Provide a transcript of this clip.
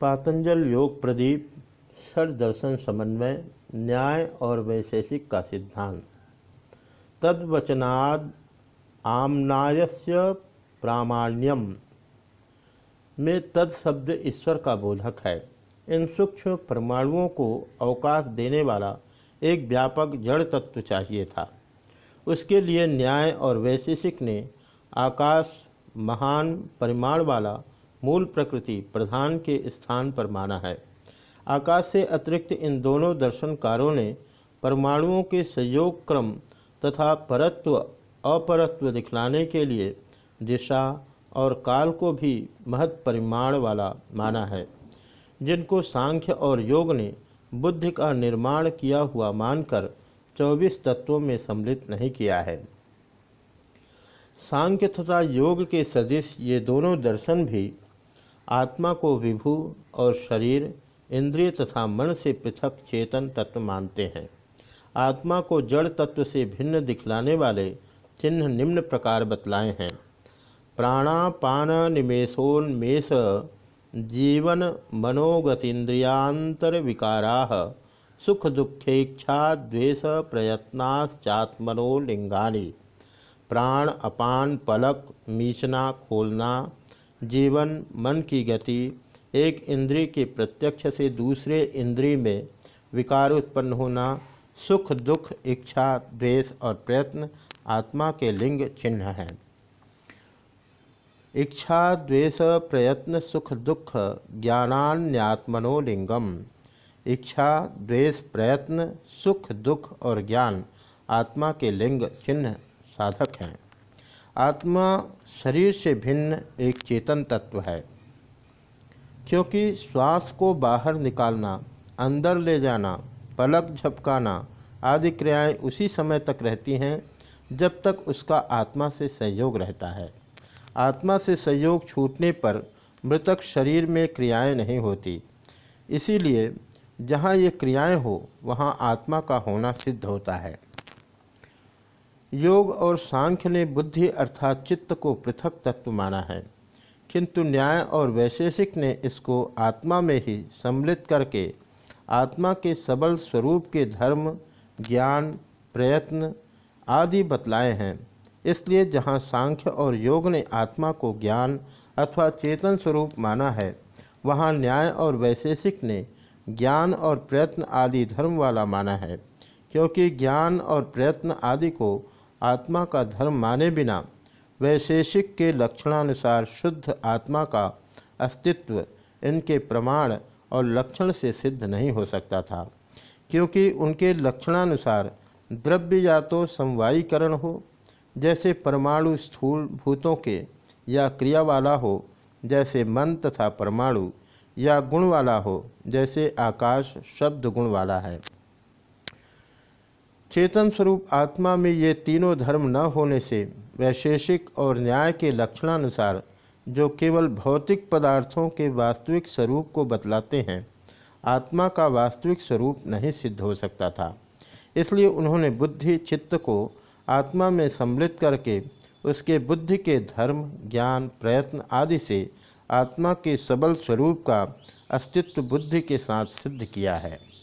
पातंजल योग प्रदीप, सर दर्शन समन्वय, न्याय और वैशेषिक का सिद्धांत। तद्वचनाद आमनायस्य प्रामाण्यम। में तद शब्द ईश्वर का बोधक है। इन सूक्ष्म परमाणुओं को अवकाश देने वाला एक व्यापक जड़ तत्व चाहिए था। उसके लिए न्याय और वैशेषिक ने आकाश, महान, परिमाण वाला मूल प्रकृति प्रधान के स्थान पर माना है। आकाश से अतिरिक्त इन दोनों दर्शनकारों ने परमाणुओं के संयोग क्रम तथा परत्व, अपरत्व दिखलाने के लिए दिशा और काल को भी महत् परिमाण वाला माना है। जिनको सांख्य और योग ने बुद्धि का निर्माण किया हुआ मानकर 24 तत्वों में सम्मिलित नहीं किया है। सांख्य तथा योग के सदृश ये दोनों दर्शन भी आत्मा को विभु और शरीर, इंद्रिय तथा मन से पृथक चेतन तत्व मानते हैं। आत्मा को जड़ तत्व से भिन्न दिखलाने वाले चिन्ह निम्न प्रकार बतलाए हैं। प्राणापान निमेशोन्मेष जीवन मनोगतीन्द्रियांतर विकारा, सुख दुखेक्षा द्वेष प्रयत्नाश्चात्मनो लिंगानी। प्राण अपान पलक, मीचना, खोलना जीवन, मन की गति, एक इंद्रिय के प्रत्यक्ष से दूसरे इंद्रिय में विकार उत्पन्न होना, सुख, दुख, इच्छा, द्वेष और प्रयत्न, आत्मा के लिंग चिन्ह हैं। इच्छा, द्वेष, प्रयत्न, सुख, दुख, ज्ञानान्यात्मनो लिंगम। इच्छा, द्वेष, प्रयत्न, सुख, दुख और ज्ञान आत्मा के लिंग चिन्ह साधक हैं। आत्मा शरीर से भिन्न एक चेतन तत्व है। क्योंकि श्वास को बाहर निकालना, अंदर ले जाना, पलक झपकाना आदि क्रियाएँ उसी समय तक रहती हैं, जब तक उसका आत्मा से संयोग रहता है। आत्मा से संयोग छूटने पर मृतक शरीर में क्रियाएँ नहीं होती। इसीलिए जहाँ ये क्रियाएँ हो, वहाँ आत्मा का होना सिद्ध होता है। योग और सांख्य ने बुद्धि अर्थात चित्त को पृथक तत्व माना है। किंतु न्याय और वैशेषिक ने इसको आत्मा में ही सम्मिलित करके आत्मा के सबल स्वरूप के धर्म, ज्ञान, प्रयत्न आदि बतलाए हैं। इसलिए जहाँ सांख्य और योग ने आत्मा को ज्ञान अथवा चेतन स्वरूप माना है, वहाँ न्याय और वैशेषिक ने ज्ञान और प्रयत्न आदि धर्म वाला माना है, क्योंकि ज्ञान और प्रयत्न आदि को आत्मा का धर्म माने बिना, वैशेषिक के लक्षणानुसार शुद्ध आत्मा का अस्तित्व इनके प्रमाण और लक्षण से सिद्ध नहीं हो सकता था, क्योंकि उनके लक्षणानुसार द्रव्य या तो समवायीकरण हो, जैसे परमाणु स्थूल भूतों के या क्रिया वाला हो, जैसे मन तथा परमाणु, या गुण वाला हो, जैसे आकाश शब्द गुण वाला है। चेतन स्वरूप आत्मा में ये तीनों धर्म न होने से वैशेषिक और न्याय के लक्षणानुसार, जो केवल भौतिक पदार्थों के वास्तविक स्वरूप को बतलाते हैं, आत्मा का वास्तविक स्वरूप नहीं सिद्ध हो सकता था। इसलिए उन्होंने बुद्धि चित्त को आत्मा में सम्मिलित करके उसके बुद्धि के धर्म, ज्ञान, प्रयत्न आदि से आत्मा के सबल स्वरूप का अस्तित्व बुद्धि के साथ सिद्ध किया है।